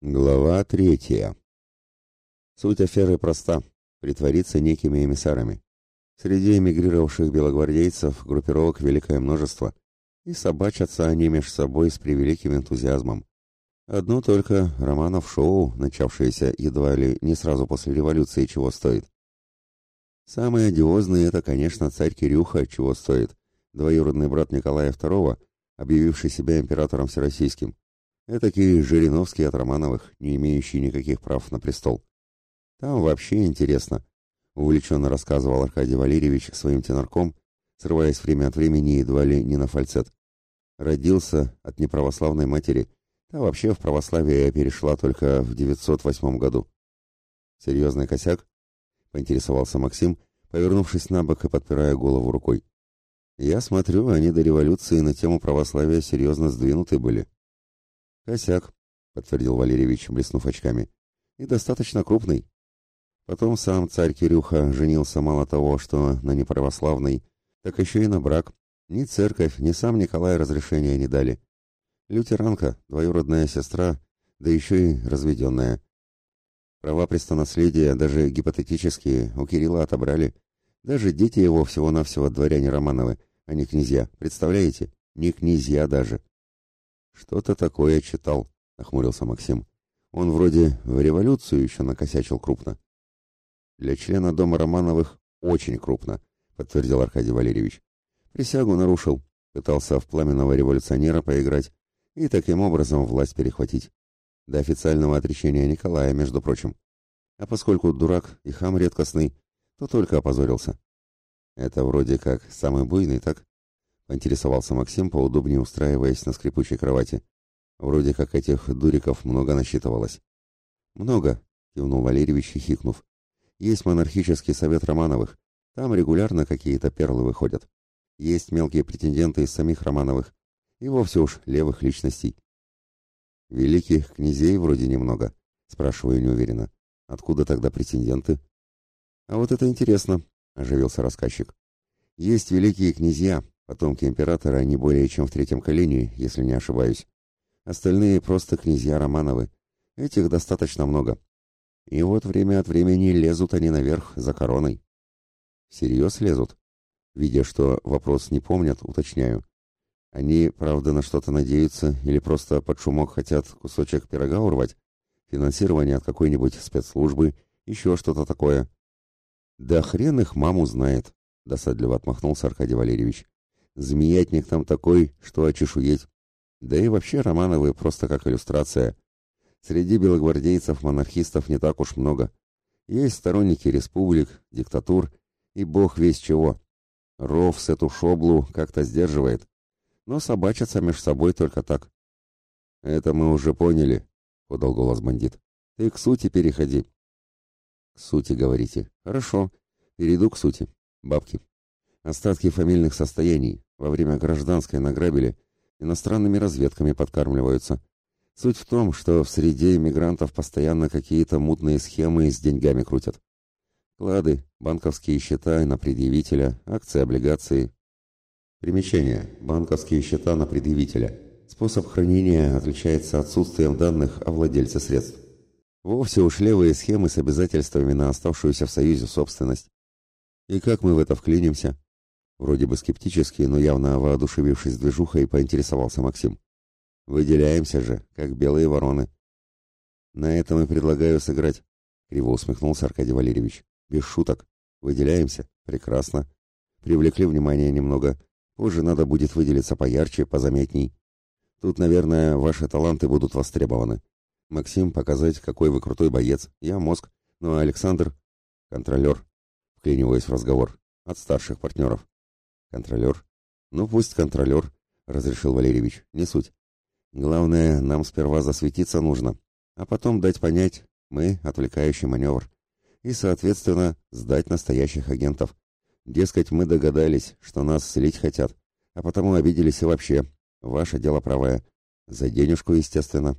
Глава третья. Суть аферы проста – притвориться некими эмиссарами. Среди эмигрировавших белогвардейцев группировок великое множество, и собачатся они между собой с превеликим энтузиазмом. Одно только Романов шоу, начавшееся едва ли не сразу после революции, чего стоит. Самый одиозный – это, конечно, царь Кирюха, чего стоит, двоюродный брат Николая II, объявивший себя императором всероссийским. Этакий Жириновский от Романовых, не имеющий никаких прав на престол. Там вообще интересно, увлеченно рассказывал Аркадий Валерьевич своим тенорком, срываясь время от времени едва ли не на фальцет. Родился от неправославной матери, та вообще в православие перешла только в 908 году. Серьезный косяк? Поинтересовался Максим, повернувшись на бок и подпирая голову рукой. Я смотрю, они до революции на тему православия серьезно сдвинуты были. «Косяк», — подтвердил Валерьевич, блеснув очками. «И достаточно крупный. Потом сам царь Кирюха женился мало того, что на неправославной, так еще и на брак. Ни церковь, ни сам Николай разрешения не дали. Лютеранка, двоюродная сестра, да еще и разведенная. Права престонаследия, даже гипотетические, у Кирилла отобрали. Даже дети его всего-навсего дворяне Романовы, а не князья. Представляете? Не князья даже. Что-то такое читал, нахмурился Максим. Он вроде в революцию еще накосячил крупно. Для члена дома Романовых очень крупно, подтвердил Аркадий Валерьевич. Присягу нарушил, пытался в пламенного революционера поиграть и таким образом власть перехватить. До официального отречения Николая, между прочим. А поскольку дурак и хам редкостный, то только опозорился. Это вроде как самый буйный, так? Поинтересовался Максим, поудобнее устраиваясь на скрипучей кровати. Вроде как этих дуриков много насчитывалось. Много, кивнул Валерьевич, хихикнув. Есть монархический совет Романовых. Там регулярно какие-то перлы выходят. Есть мелкие претенденты из самих Романовых. И вовсе уж левых личностей. Великих князей вроде немного, спрашиваю неуверенно. Откуда тогда претенденты? А вот это интересно, оживился рассказчик. Есть великие князья, Потомки императора не более чем в третьем колене, если не ошибаюсь. Остальные просто князья Романовы. Этих достаточно много. И вот время от времени лезут они наверх за короной. Всерьез лезут? Видя, что вопрос не помнят, уточняю. Они, правда, на что-то надеются или просто под шумок хотят кусочек пирога урвать? Финансирование от какой-нибудь спецслужбы, еще что-то такое. Да хрен их маму знает, досадливо отмахнулся Аркадий Валерьевич. Змеятник там такой, что очешуеть. Да и вообще Романовы просто как иллюстрация. Среди белогвардейцев-монархистов не так уж много. Есть сторонники республик, диктатур и бог весь чего. Ров с эту шоблу как-то сдерживает. Но собачатся между собой только так. «Это мы уже поняли», — подал голос бандит. «Ты к сути переходи». «К сути, говорите. Хорошо. Перейду к сути. Бабки. Остатки фамильных состояний во время гражданской награбили, иностранными разведками подкармливаются. Суть в том, что в среде иммигрантов постоянно какие-то мутные схемы с деньгами крутят. Клады, банковские счета на предъявителя, акции, облигации. Примечание. Банковские счета на предъявителя. Способ хранения отличается отсутствием данных о владельце средств. Вовсе уж левые схемы с обязательствами на оставшуюся в Союзе собственность. И как мы в это вклинимся? Вроде бы скептически, но явно воодушевившись движухой, поинтересовался Максим. «Выделяемся же, как белые вороны». «На этом и предлагаю сыграть», — криво усмехнулся Аркадий Валерьевич. «Без шуток. Выделяемся. Прекрасно. Привлекли внимание немного. Позже надо будет выделиться поярче, позаметней. Тут, наверное, ваши таланты будут востребованы. Максим показать, какой вы крутой боец. Я мозг. Ну а Александр — контролер», — вклиниваясь в разговор, — «от старших партнеров». Контролер? Ну, пусть контролер, разрешил Валерьевич, не суть. Главное, нам сперва засветиться нужно, а потом дать понять, мы отвлекающий маневр. И, соответственно, сдать настоящих агентов. Дескать, мы догадались, что нас слить хотят, а потому обиделись и вообще. Ваше дело правое. За денежку, естественно.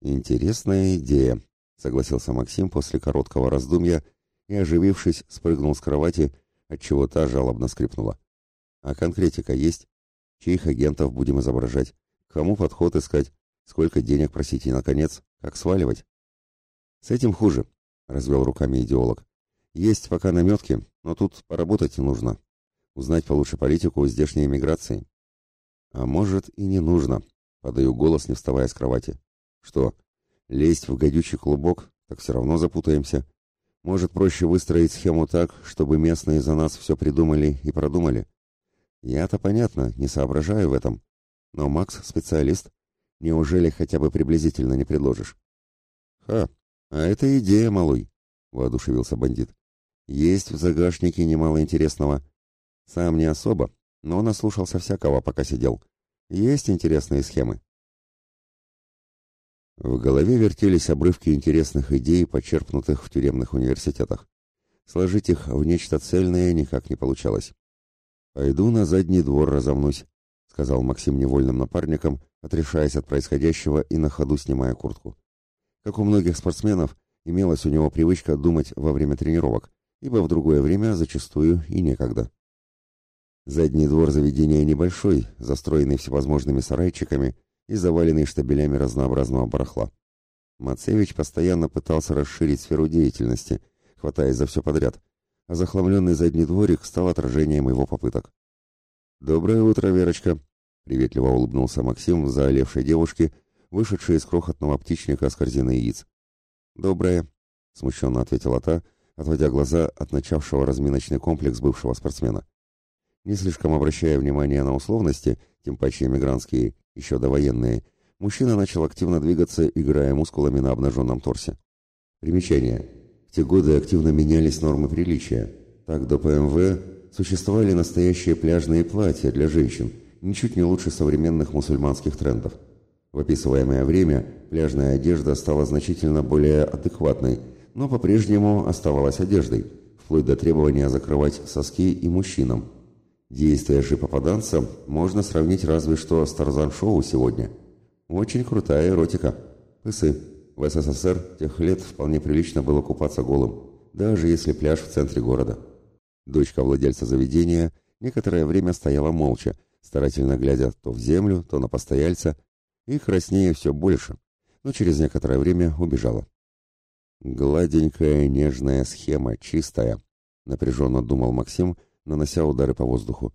Интересная идея, согласился Максим после короткого раздумья и, оживившись, спрыгнул с кровати, отчего та жалобно скрипнула. А конкретика есть? Чьих агентов будем изображать? Кому подход искать? Сколько денег просить? И, наконец, Как сваливать? С этим хуже, развел руками идеолог. Есть пока наметки, но тут поработать нужно. Узнать получше политику здешней эмиграции. А может и не нужно, подаю голос, не вставая с кровати. Что, лезть в гадючий клубок, так все равно запутаемся. Может, проще выстроить схему так, чтобы местные за нас все придумали и продумали? Я-то понятно, не соображаю в этом. Но Макс специалист. Неужели хотя бы приблизительно не предложишь? Ха, а это идея, малой, воодушевился бандит. Есть в загашнике немало интересного. Сам не особо, но наслушался всякого, пока сидел. Есть интересные схемы. В голове вертелись обрывки интересных идей, почерпнутых в тюремных университетах. Сложить их в нечто цельное никак не получалось. «Пойду на задний двор разомнусь», — сказал Максим невольным напарником, отрешаясь от происходящего и на ходу снимая куртку. Как у многих спортсменов, имелась у него привычка думать во время тренировок, ибо в другое время зачастую и некогда. Задний двор заведения небольшой, застроенный всевозможными сарайчиками и заваленный штабелями разнообразного барахла. Мацевич постоянно пытался расширить сферу деятельности, хватаясь за все подряд, а захламленный задний дворик стал отражением его попыток. «Доброе утро, Верочка!» — приветливо улыбнулся Максим в заолевшей девушке, вышедшей из крохотного птичника с корзиной яиц. «Доброе!» — смущенно ответила та, отводя глаза от начавшего разминочный комплекс бывшего спортсмена. Не слишком обращая внимания на условности, тем паче эмигрантские, еще довоенные, мужчина начал активно двигаться, играя мускулами на обнаженном торсе. Примечание. В те годы активно менялись нормы приличия. Так до ПМВ существовали настоящие пляжные платья для женщин, ничуть не лучше современных мусульманских трендов. В описываемое время пляжная одежда стала значительно более адекватной, но по-прежнему оставалась одеждой, вплоть до требования закрывать соски и мужчинам. Действия же попаданца можно сравнить разве что с Тарзан-шоу сегодня. Очень крутая эротика. Пысы. В СССР тех лет вполне прилично было купаться голым, даже если пляж в центре города. Дочка владельца заведения некоторое время стояла молча, старательно глядя то в землю, то на постояльца, и краснее все больше, но через некоторое время убежала. «Гладенькая нежная схема, чистая», — напряженно думал Максим, — нанося удары по воздуху.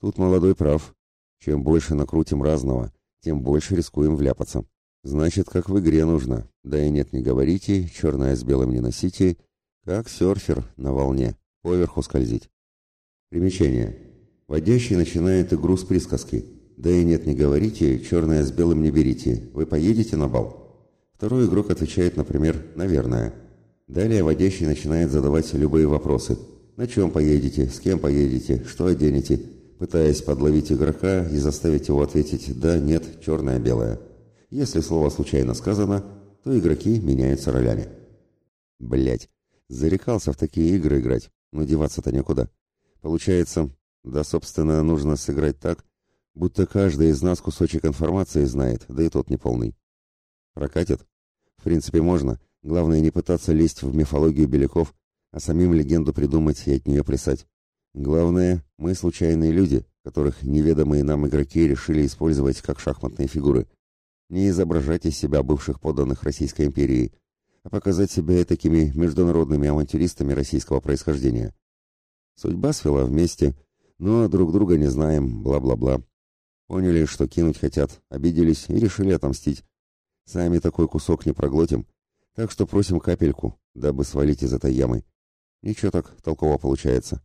Тут молодой прав. Чем больше накрутим разного, тем больше рискуем вляпаться. Значит, как в игре нужно. Да и нет, не говорите, черное с белым не носите, как серфер на волне, поверху скользить. Примечание. Водящий начинает игру с присказки. Да и нет, не говорите, черное с белым не берите, вы поедете на бал. Второй игрок отвечает, например, «наверное». Далее водящий начинает задавать любые вопросы – на чем поедете, с кем поедете, что оденете, пытаясь подловить игрока и заставить его ответить «да», «нет», «черное», «белое». Если слово случайно сказано, то игроки меняются ролями. Блять, зарекался в такие игры играть, но деваться-то некуда. Получается, да, собственно, нужно сыграть так, будто каждый из нас кусочек информации знает, да и тот неполный. Прокатит? В принципе, можно. Главное не пытаться лезть в мифологию беляков а самим легенду придумать и от нее плясать. Главное, мы случайные люди, которых неведомые нам игроки решили использовать как шахматные фигуры. Не изображать из себя бывших подданных Российской империи, а показать себя такими международными авантюристами российского происхождения. Судьба свела вместе, но друг друга не знаем, бла-бла-бла. Поняли, что кинуть хотят, обиделись и решили отомстить. Сами такой кусок не проглотим, так что просим капельку, дабы свалить из этой ямы. Ничего так толково получается.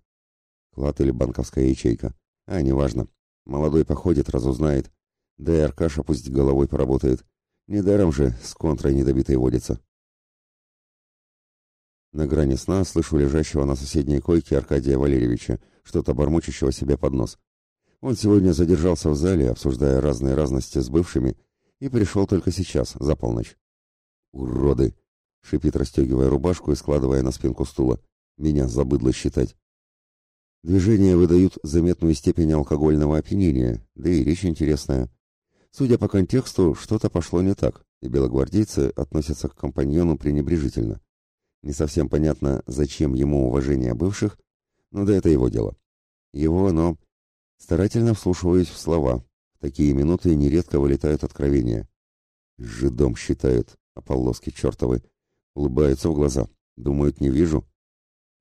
Клад или банковская ячейка. А, неважно. Молодой походит, разузнает. Да и Аркаша пусть головой поработает. Недаром же с контрой недобитой водится. На грани сна слышу лежащего на соседней койке Аркадия Валерьевича, что-то бормочущего себе под нос. Он сегодня задержался в зале, обсуждая разные разности с бывшими, и пришел только сейчас, за полночь. «Уроды!» — шипит, расстегивая рубашку и складывая на спинку стула. Меня забыдло считать. Движения выдают заметную степень алкогольного опьянения, да и речь интересная. Судя по контексту, что-то пошло не так, и белогвардейцы относятся к компаньону пренебрежительно. Не совсем понятно, зачем ему уважение бывших, но да это его дело. Его, но... Старательно вслушиваюсь в слова. В такие минуты нередко вылетают откровения. Жидом считают. Аполлоски чертовы. Улыбаются в глаза. Думают, не вижу.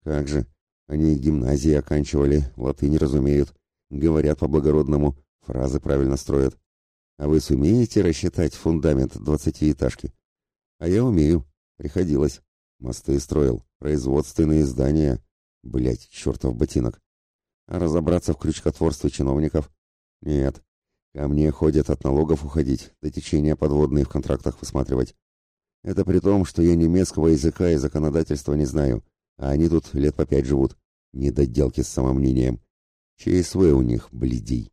Как же. Они гимназии оканчивали, латынь разумеют. Говорят по-благородному, фразы правильно строят. А вы сумеете рассчитать фундамент двадцатиэтажки? А я умею. Приходилось. Мосты строил, производственные здания. Блять, чертов ботинок. А разобраться в крючкотворстве чиновников? Нет. Ко мне ходят от налогов уходить, до течения подводные в контрактах высматривать. Это при том, что я немецкого языка и законодательства не знаю, а они тут лет по пять живут. Недоделки с самомнением. ЧСВ у них, бледей.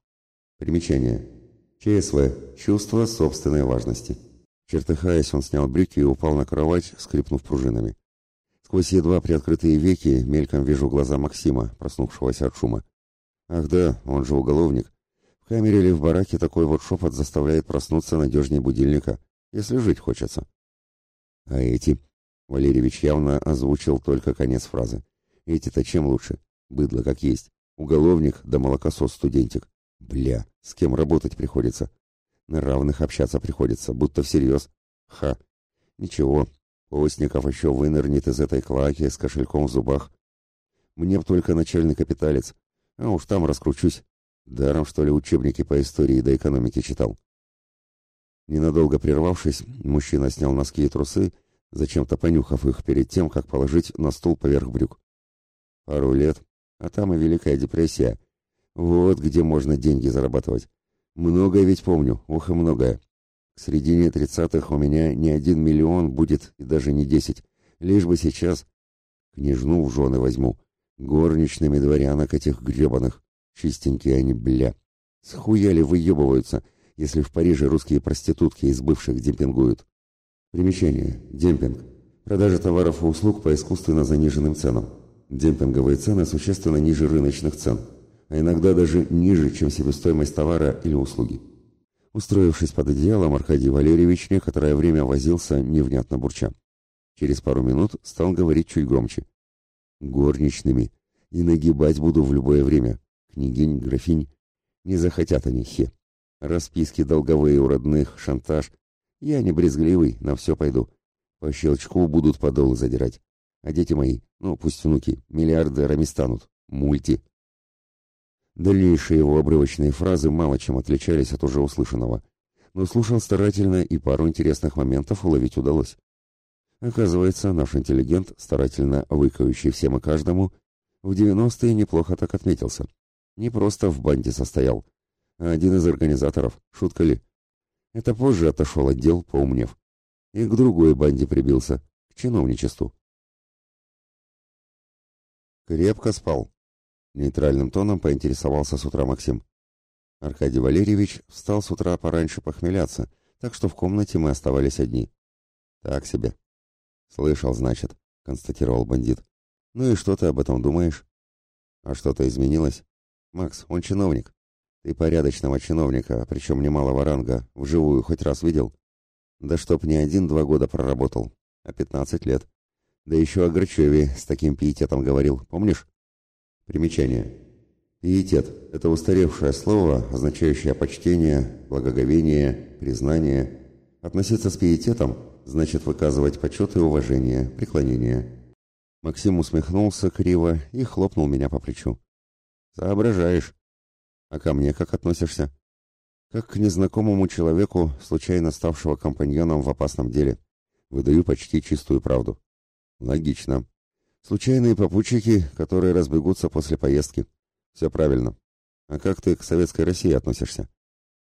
Примечание. ЧСВ. Чувство собственной важности. Чертыхаясь, он снял брюки и упал на кровать, скрипнув пружинами. Сквозь едва приоткрытые веки мельком вижу глаза Максима, проснувшегося от шума. Ах да, он же уголовник. В камере или в бараке такой вот шепот заставляет проснуться надежнее будильника, если жить хочется. А эти? Валерьевич явно озвучил только конец фразы. Эти-то чем лучше? Быдло как есть. Уголовник да молокосос-студентик. Бля, с кем работать приходится? На равных общаться приходится, будто всерьез. Ха. Ничего, Постников еще вынырнет из этой клаки с кошельком в зубах. Мне б только начальный капиталец, а уж там раскручусь. Даром, что ли, учебники по истории да экономике читал. Ненадолго прервавшись, мужчина снял носки и трусы, зачем-то понюхав их перед тем, как положить на стул поверх брюк. Пару лет, а там и Великая депрессия. Вот где можно деньги зарабатывать. Многое ведь помню, ох и многое. К середине тридцатых у меня не один миллион будет и даже не десять. Лишь бы сейчас княжну в жены возьму. Горничными дворянок этих гребаных. Чистенькие они, бля. Схуяли выебываются, если в Париже русские проститутки из бывших демпингуют. Примечание. Демпинг. Продажа товаров и услуг по искусственно заниженным ценам. Демпинговые цены существенно ниже рыночных цен, а иногда даже ниже, чем себестоимость товара или услуги. Устроившись под одеялом, Аркадий Валерьевич некоторое время возился, невнятно бурча. Через пару минут стал говорить чуть громче. «Горничными. И нагибать буду в любое время. Княгинь, графинь. Не захотят они, хе. Расписки долговые у родных, шантаж. Я не брезгливый, на все пойду. По щелчку будут подолы задирать. А дети мои, ну, пусть внуки, миллиардерами станут. Мульти. Дальнейшие его обрывочные фразы мало чем отличались от уже услышанного, но слушал старательно и пару интересных моментов уловить удалось. Оказывается, наш интеллигент, старательно выкающий всем и каждому, в девяностые неплохо так отметился. Не просто в банде состоял, а один из организаторов, шутка ли. Это позже отошел от дел, поумнев. И к другой банде прибился, к чиновничеству. Крепко спал, Нейтральным тоном поинтересовался с утра Максим. Аркадий Валерьевич встал с утра пораньше похмеляться, так что в комнате мы оставались одни. Так себе. Слышал, значит, констатировал бандит. Ну и что ты об этом думаешь? А что-то изменилось? Макс, он чиновник. Ты порядочного чиновника, причем немалого ранга, вживую хоть раз видел? Да чтоб не один-два года проработал, а пятнадцать лет. Да еще о Грачеве с таким пиететом говорил, помнишь? Примечание. Пиетет – это устаревшее слово, означающее почтение, благоговение, признание. Относиться с пиететом значит выказывать почет и уважение, преклонение. Максим усмехнулся криво и хлопнул меня по плечу. «Соображаешь. А ко мне как относишься?» «Как к незнакомому человеку, случайно ставшего компаньоном в опасном деле. Выдаю почти чистую правду». «Логично. Случайные попутчики, которые разбегутся после поездки. Все правильно. А как ты к советской России относишься?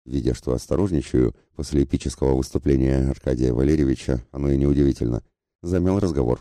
Видя, что осторожничаю, после эпического выступления Аркадия Валерьевича, оно и неудивительно, замял разговор.